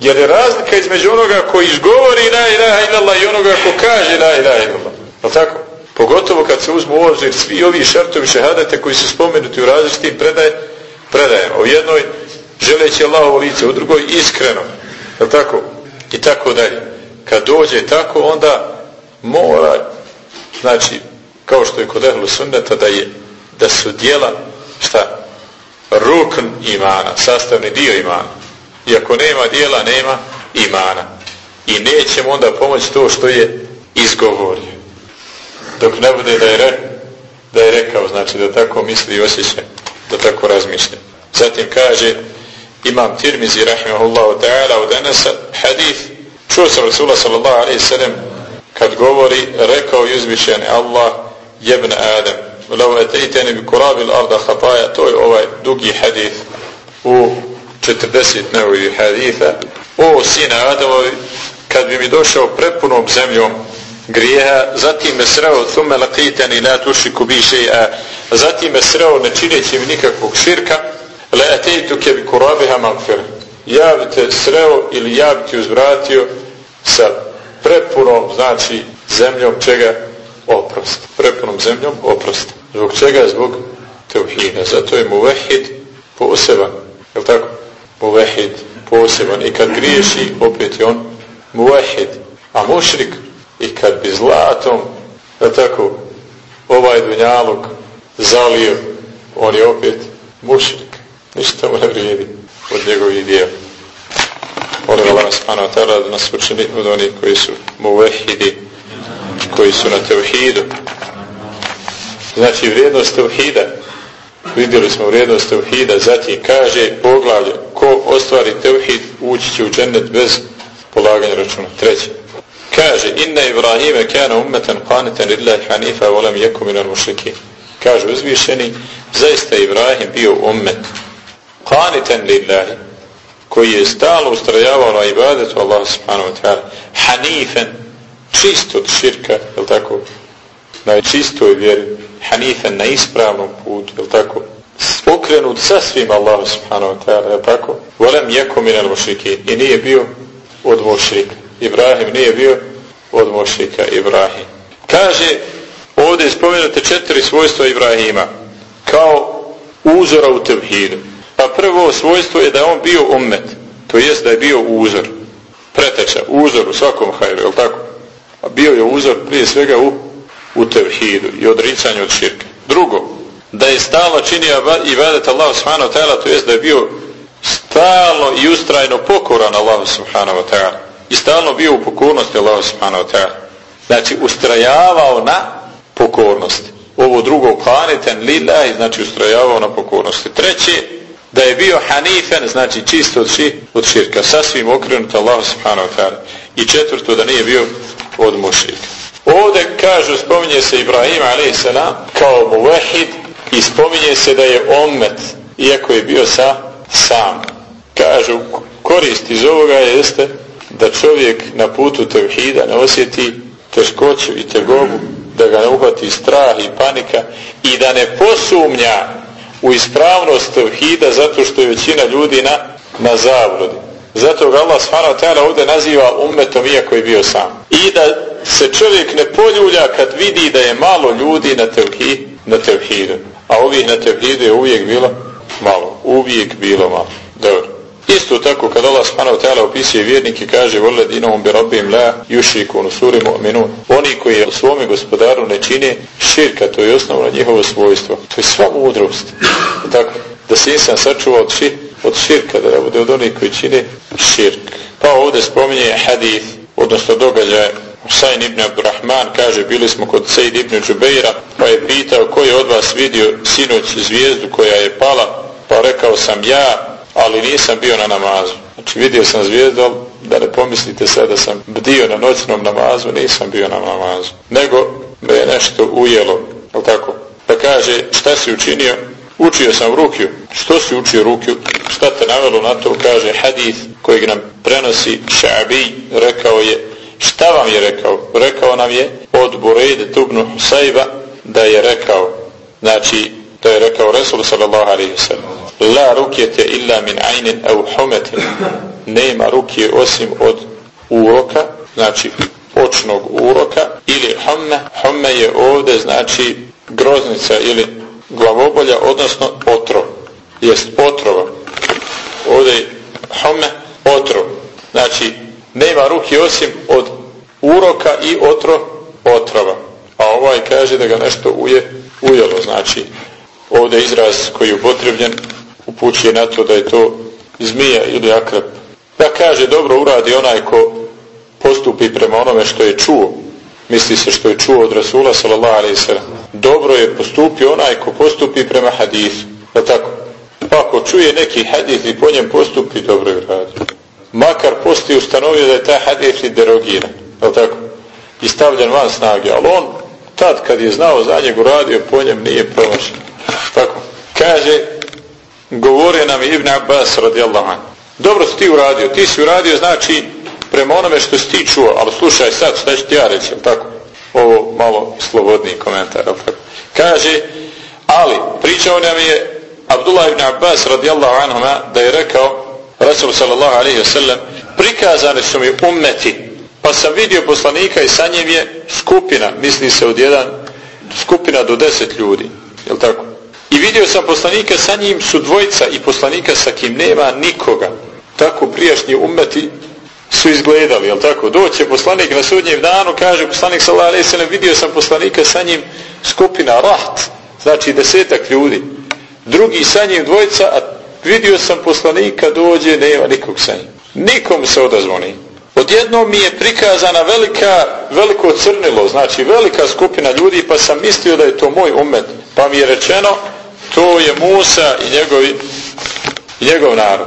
Jer je razlika između onoga ko izgovori la ilaha illallah i onoga ko kaže la ilaha illallah. Je tako? Pogotovo kad se uzmu u obzir svi ovi šartovi šehadete koji su spomenuti u različitim predaj, predajama. U jednoj želeći Allahovo lice, u drugoj iskreno. Je tako? I tako dalje. Kad dođe tako, onda mora, znači, kao što je kod ehlu sunneta, da je, da su dijela, šta? Rukn imana, sastavni dio imana. I ako nema dijela, nema imana. I nećemo onda pomoći to što je izgovorio. Dok ne bude da je, re, da je rekao, znači da tako misli i osjeća, da tako razmišlja. Zatim kaže, imam Tirmizi rahimahullahu ta'ala od Anasa hadith čuo sam Rasulullah sallallahu alaihi sallam kad govori rekao uzvišeni Allah jebne Adem lau etejteni bi kurabil arda hataja to je ovaj dugi hadith u 40 nevoji haditha. O sine Ademovi kad bi mi došao prepunom zemljom grijeha, zatim me sreo thume lakiteni la tušiku bi še'a zatim me sreo ne čineći mi nikakvog širka le etejtuke bi kurabiha magfir ja bi te sreo ili ja bi ti uzvratio sa prepunom znači zemljom čega oprost. Prepunom zemljom oprost. Zbog čega? Zbog teuhida zato je muvehid poseban. Je li tako? Muvehid poseban. I kad griješi opet je on muvehid. A mušrik i kad bi zlatom da tako ovaj dunjalog zalio, on je opet mušrik. Ništa mu ne vrijedi od njegovih dijela. Molim Allah subhanahu wa ta'ala da nas učini od onih koji su muvehidi, koji su na tevhidu. Znači vrijednost tevhida, vidjeli smo vrijednost tevhida, zatim kaže poglavlje, ko ostvari tevhid ući će u džennet bez polaganja računa. Treće. Kaže, inna Ibrahime kana ummetan qanitan lillahi hanifa volam jeku minal mušrikin. Kaže uzvišeni, zaista Ibrahim bio ummet. Qanitan lillahi koji je stalno ustrajavao na ibadetu Allah subhanahu wa ta'ala hanifen čist od širka je tako? Na čistoj vjeri hanifen na ispravnom putu je tako? Okrenut sasvim Allah subhanahu wa ta'ala je tako? Volem jako minal mušrikin i nije bio od mušrika. Ibrahim nije bio od mušrika Ibrahim. Kaže ovdje spomenute četiri svojstva Ibrahima kao uzora u tevhidu prvo svojstvo je da on bio ummet. To jest da je bio uzor. Preteča, uzor u svakom hajru, je tako? A bio je uzor prije svega u, u tevhidu i odricanju od širke. Drugo, da je stalno činio i vadet Allah subhanahu wa ta'ala, to jest da je bio stalno i ustrajno pokoran Allah subhanahu wa ta'ala. I stalno bio u pokornosti Allah subhanahu wa ta'ala. Znači, ustrajavao na pokornosti. Ovo drugo, kaniten lillahi, znači ustrajavao na pokornosti. Treće, da je bio hanifen, znači čisto od, ši, od širka, sasvim okrenut Allah subhanahu wa ta'ala. I četvrto, da nije bio od mušrika. Ovdje kažu, spominje se Ibrahim a.s. kao muvahid i spominje se da je ommet, iako je bio sa, sam. Kažu, korist iz ovoga jeste da čovjek na putu tevhida ne osjeti teškoću i tegobu, da ga ne uhvati strah i panika i da ne posumnja u ispravnost tevhida zato što je većina ljudi na, na zavrodi. Zato ga Allah s.w.t. ovdje naziva ummetom iako je bio sam. I da se čovjek ne poljulja kad vidi da je malo ljudi na, tevhid, na tevhidu. A ovih na tevhidu je uvijek bilo malo. Uvijek bilo malo. Isto tako kad Allah subhanahu wa ta'ala opisuje vjernike kaže bi rabbim la yushriku nusuri mu'minun. Oni koji svome gospodaru ne čine širka, to je osnovno njihovo svojstvo. To je sva mudrost. Tako, da se insan sačuva od, šir, od širka, da bude od onih koji čine širk. Pa ovdje spominje hadith, odnosno događaj Husayn ibn Abdurrahman kaže bili smo kod Sejd ibn Džubeira pa je pitao ko je od vas vidio sinoć zvijezdu koja je pala pa rekao sam ja ali nisam bio na namazu. Znači vidio sam zvijezdu, da ne pomislite sad da sam bdio na noćnom namazu, nisam bio na namazu. Nego me je nešto ujelo, ali tako? Pa kaže, šta si učinio? Učio sam rukju. Što si učio rukju? Šta te navelo na to? Kaže, hadith kojeg nam prenosi Šabi, rekao je, šta vam je rekao? Rekao nam je od Burejde Tubnu Sajba da je rekao, znači, da je rekao Resul sallallahu alaihi sallam La rukjete illa min ajnin au humetin. Nema rukje osim od uroka, znači očnog uroka ili humme. Humme je ovdje znači groznica ili glavobolja, odnosno otrov. Jest otrova. Ovdje je humme otrov. Znači nema ruke osim od uroka i otro otrova. A ovaj kaže da ga nešto uje, ujelo. Znači ovdje izraz koji je upotrebljen upućuje na to da je to zmija ili akrep. Da kaže dobro uradi onaj ko postupi prema onome što je čuo. Misli se što je čuo od Rasula sallam. Dobro je postupio onaj ko postupi prema hadisu. Da tako? Pa ako čuje neki hadis i po njem postupi, dobro je. Makar posti ustanovio da je taj hadis i derogiran. Da tako? I stavljen van snage. Ali on tad kad je znao za njeg uradio, po njem nije promašen. Tako? Kaže, govore nam Ibn Abbas radijallahu anhu. Dobro si ti uradio, ti si uradio znači prema onome što si ti čuo, ali slušaj sad šta ću ti ja reći, tako? Ovo malo slobodniji komentar, tako? Kaže, ali pričao nam je Abdullah ibn Abbas radijallahu anhu da je rekao Rasul sallallahu alaihi wa sallam prikazane su mi ummeti pa sam vidio poslanika i sa njim je skupina, misli se od jedan skupina do deset ljudi, jel tako? I vidio sam poslanika, sa njim su dvojica i poslanika sa kim nema nikoga. Tako prijašnji umeti su izgledali, jel tako? Doće poslanik na sudnjem danu, kaže poslanik sallallahu alejhi vidio sam poslanika sa njim skupina raht, znači desetak ljudi. Drugi sa njim dvojica, a vidio sam poslanika dođe, nema nikog sa njim. Nikom se odazvoni. Odjednom mi je prikazana velika, veliko crnilo, znači velika skupina ljudi, pa sam mislio da je to moj umet. Pa mi je rečeno, to je Musa i njegovi, njegov narod.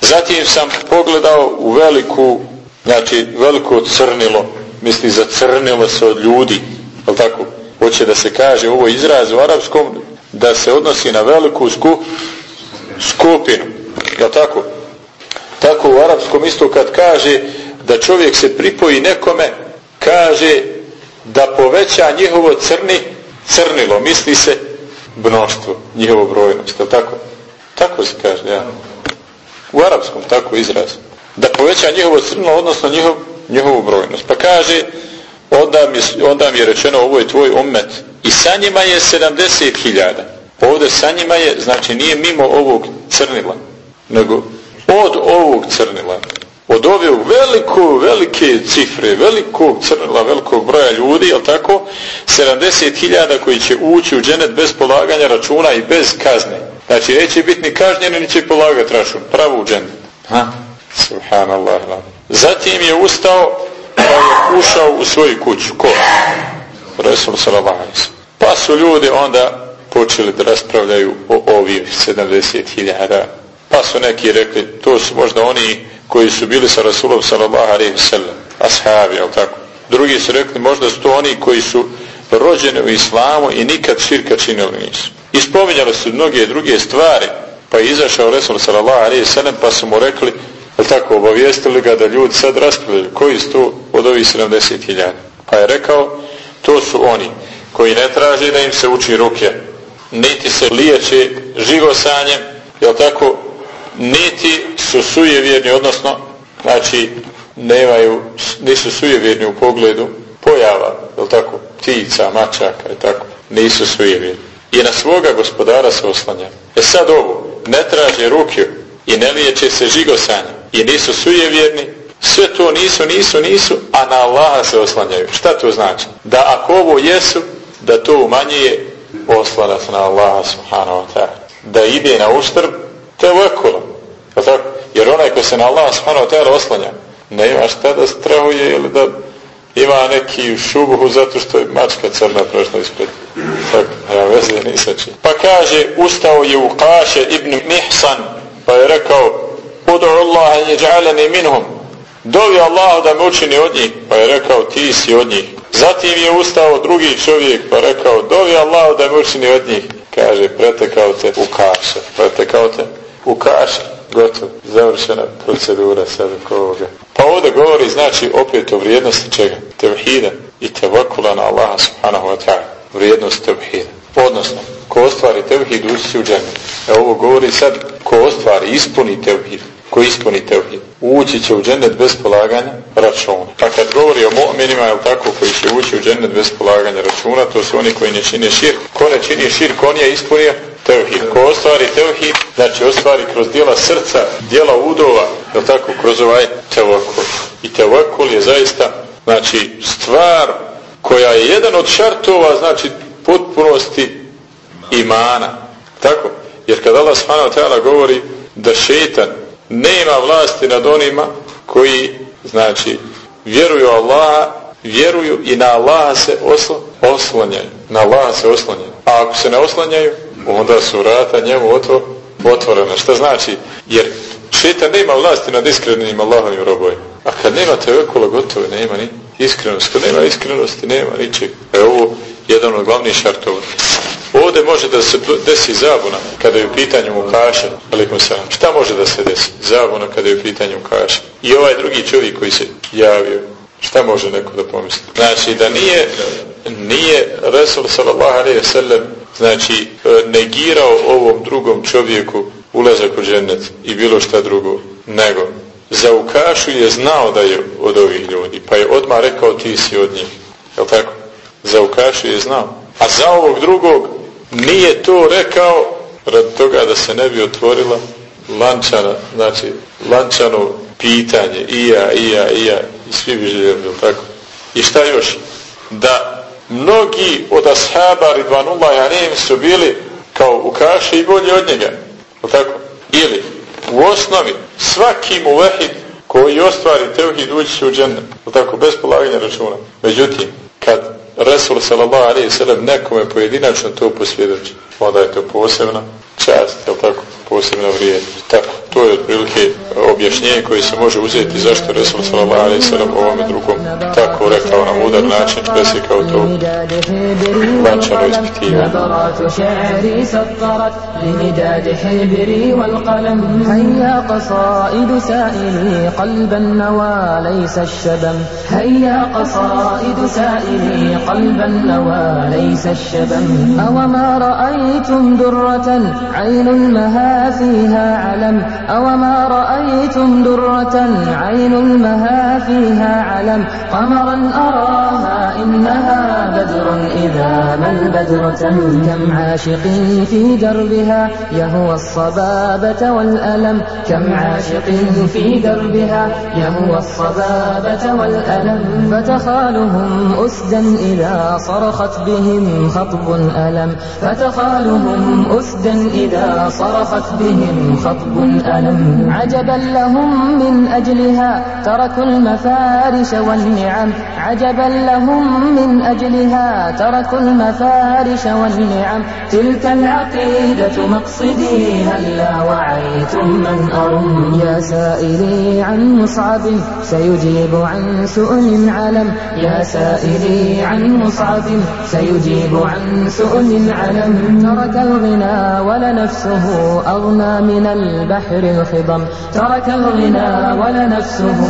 Zatim sam pogledao u veliku, znači veliko crnilo, misli za crnilo se od ljudi, je tako? Hoće da se kaže ovo izraz u arapskom, da se odnosi na veliku sku, skupinu, je tako? Tako u arapskom isto kad kaže da čovjek se pripoji nekome, kaže da poveća njihovo crni, crnilo, misli se mnoštvo, njihovo brojnost, je tako? Tako se kaže, ja. U arapskom tako izraz. Da poveća njihovo crnilo, odnosno njihov, njihovu brojnost. Pa kaže, onda mi, onda mi je rečeno, ovo je tvoj umet. I sa njima je 70.000. Ovdje sa njima je, znači nije mimo ovog crnila, nego od ovog crnila. Od ove veliko, velike cifre, velikog crnila, velikog broja ljudi, jel tako? 70.000 koji će ući u dženet bez polaganja računa i bez kazne. Znači neće biti ni kažnjeni, ni će polagati račun. Pravo u dženet. Ha? Subhanallah. Zatim je ustao pa je ušao u svoju kuću. Ko? Resul sallallahu Pa su ljudi onda počeli da raspravljaju o ovih 70.000. Pa su neki rekli, to su možda oni koji su bili sa Rasulom sallallahu alaihi sallam, ashabi, jel tako? Drugi su rekli, možda su to oni koji su rođeni u islamu i nikad širka činili nisu. I spominjali su mnoge druge stvari, pa je izašao Resul sallallahu alaihi sallam, pa su mu rekli, jel tako, obavijestili ga da ljudi sad raspravljaju, koji su to od ovih 70.000? Pa je rekao, to su oni koji ne traže da im se uči ruke, niti se liječe živosanjem, jel tako, niti su sujevjerni, odnosno, znači, nemaju, nisu sujevjerni u pogledu pojava, jel tako, ptica, mačaka i tako, nisu sujevjerni. I na svoga gospodara se oslanja. E sad ovo, ne traže ruke i ne liječe se žigosanje i nisu sujevjerni, sve to nisu, nisu, nisu, a na Allaha se oslanjaju. Šta to znači? Da ako ovo jesu, da to umanjuje oslanac na Allaha subhanahu wa ta'ala. Da ide na uštrb tevekulom. Pa tako? Jer onaj ko se na Allah wa ta'ala oslanja, ne ima šta da strahuje ili da ima neki šubuhu zato što je mačka crna prošla ispred. Tako, veze nisam Pa kaže, ustao je u Kaše ibn Mihsan, pa je rekao, Udu Allah je džaleni minhum. Dovi Allah da me učini od njih, pa je rekao, ti si od njih. Zatim je ustao drugi čovjek, pa rekao, dovi Allah da me učini od njih. Kaže, pretekao te u Kaše. Pretekao te u Kaše. Gotovo, završena procedura sada ko ovoga. Pa ovdje govori znači opet o vrijednosti čega? Tevhida i tevakula na Allaha subhanahu wa ta'ala. Vrijednost tevhida. Odnosno, ko ostvari tevhid ući u džene. E ovo govori sad ko ostvari, ispuni tevhid. Ko ispuni tevhid. Ući će u džennet bez polaganja računa. Pa kad govori o mu'minima, je tako, koji će ući u džennet bez polaganja računa, to su oni koji ne čine širk. Ko ne čini širk, on je ispunio tevhid. Ko ostvari tevhid, znači ostvari kroz dijela srca, dijela udova, je tako, kroz ovaj tevakul. I tevakul je zaista, znači, stvar koja je jedan od šartova, znači, potpunosti imana. Tako? Jer kad Allah s.w.t. govori da šetan nema vlasti nad onima koji, znači, vjeruju Allaha, vjeruju i na Allaha se osl oslanjaju. Na Allaha se oslanjaju. A ako se ne oslanjaju, onda su vrata njemu otvo, otvorena. Šta znači? Jer šetan nema vlasti nad iskrenim Allahovim robojima. A kad nema te okolo gotove, nema ni iskrenosti. Kad nema iskrenosti, nema ničeg. E ovo jedan od glavnih šartova. Ovdje može da se desi zabuna kada je u pitanju Mukaša. Šta može da se desi? Zabuna kada je u pitanju Mukaša. I ovaj drugi čovjek koji se javio, šta može neko da pomisli? Znači da nije, nije Resul sallallahu alaihi sallam znači e, negirao ovom drugom čovjeku ulazak u džennet i bilo šta drugo, nego za Ukašu je znao da je od ovih ljudi, pa je odmah rekao ti si od njih. Je tako? Za Ukašu je znao. A za ovog drugog nije to rekao rad toga da se ne bi otvorila lančana, znači lančano pitanje i ja, i ja, i ja i svi bi željeli, tako? I šta još? Da mnogi od ashaba Ridvanullahi alim su bili kao u kaši i bolji od njega. Tako? Ili u osnovi svaki muvahid koji ostvari tevhid ući u džennet. Tako? Bez polaganja računa. Međutim, kad Resul sallallahu alaihi sallam nekome pojedinačno to posvjedoči, onda je to posebna čast, je tako? Posebna vrijednost. Tako, to je otprilike objašnjenje koje se može uzeti zašto Resul sallallahu alaihi sallam ovome drugom tako rekao na mudar način preslikao to lančano ispitivanje. لمداد حبري والقلم هيا قصائد سائلي قلب النوى ليس الشبم هيا قصائد سائلي قلب النوى ليس الشبم أوما رأيتم درة عين المها فيها علم أوما رأيتم درة عين المها فيها علم قمرا أراها إنها بدر إذا ما البدر كم عاشق في دربها يهوى الصبابة والألم كم عاشق في دربها يهوى الصبابة والألم فتخالهم أسدا إذا صرخت بهم خطب ألم فتخالهم أسدا إذا صرخت بهم خطب ألم عجبا لهم من أجلها تركوا المفارش والنعم عجبا لهم من أجلها تركوا المفارش والنعم تلك العقيدة مقصدي هلا وعيتم من أرم يا سائلي عن مصعب سيجيب عن سؤل علم يا سائلي عن مصعب سيجيب عن سؤل علم ترك الغنى ولنفسه أغنى من البحر الخضم. ترك الغنى ولنفسه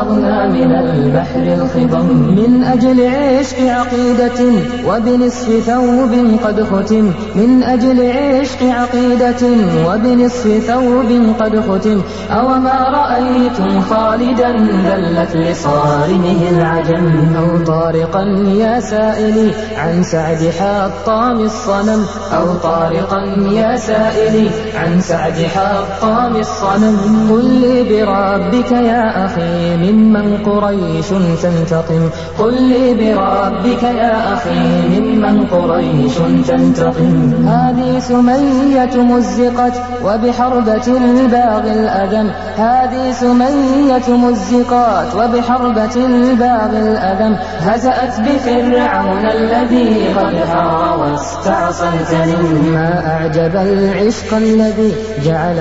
أغنى من البحر الخضم. من أجل عشق عقيدة وبنصف ثوب قد ختم. من أجل عشق عقيدة وبنصف ثوب قد ختم. أوما رأيتم خالدا ذلت لصارمه العجم. أو طارقا يا سائلي عن سعد حطام الصنم. أو طارقا يا سائلي عن سعد حطام الصنم. قل لي بربك يا أخي ممن قريش تنتقم. قل لي بربك يا أخي ممن قريش تنتقم. هذه سمية مزقت وبحربة الباغي الأذم هذه سمية مزقات وبحربة الباغي الأذم هزأت بفرعون الذي قد هوى واستعصى الكريم ما أعجب العشق الذي جعل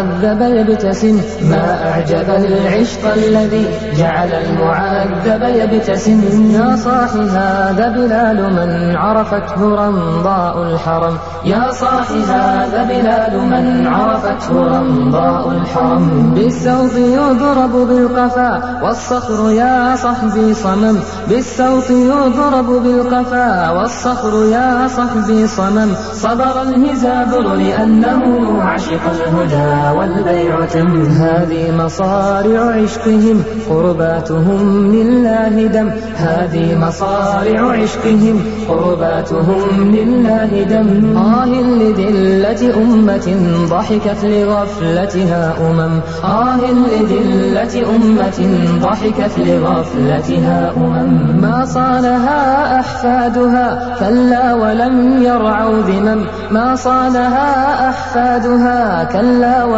المعذب يبتسم. ما أعجب العشق الذي جعل المعذب يبتسم. يا صاح هذا بلال من عرفته رمضاء الحرم. يا صاح هذا بلال من عرفته رمضاء الحرم. بالسوط يضرب بالقفا والصخر يا صحبي صمم. بالسوط يضرب بالقفا والصخر يا صحبي صمم. صبر الهزابر لأنه عشق الهدى. والبيع تم. هذه مصارع عشقهم قرباتهم لله دم. هذه مصارع عشقهم قرباتهم لله دم. آه لذلة أمة ضحكت لغفلتها أمم. آه لذلة أمة ضحكت لغفلتها أمم. ما صانها أحفادها كلا ولم يرعوا ذمم. ما صانها أحفادها كلا ولم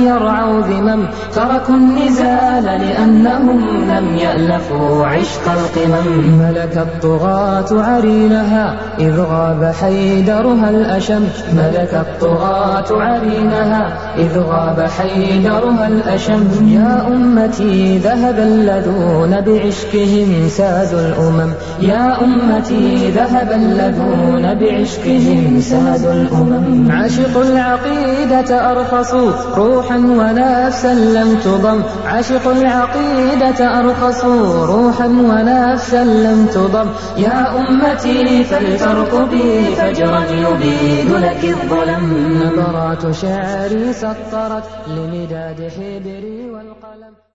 يرعوا ذمم. تركوا النزال لأنهم لم يألفوا عشق القمم. ملك الطغاة عرينها إذ غاب حيدرها الأشم. ملك الطغاة عرينها إذ غاب حيدرها الأشم. يا أمتي ذهب اللذون بعشقهم سادوا الأمم. يا أمتي ذهب اللذون بعشقهم سادوا الأمم. عشقوا العقيدة أرخصوا روحا ونفسا لم تضم عشقوا العقيدة أرخصوا روحا ونفسا لم تضم يا أمتي فلترقبي فجرا يبيد لك الظلم. نبرات شعري سطرت لمداد حبري والقلم.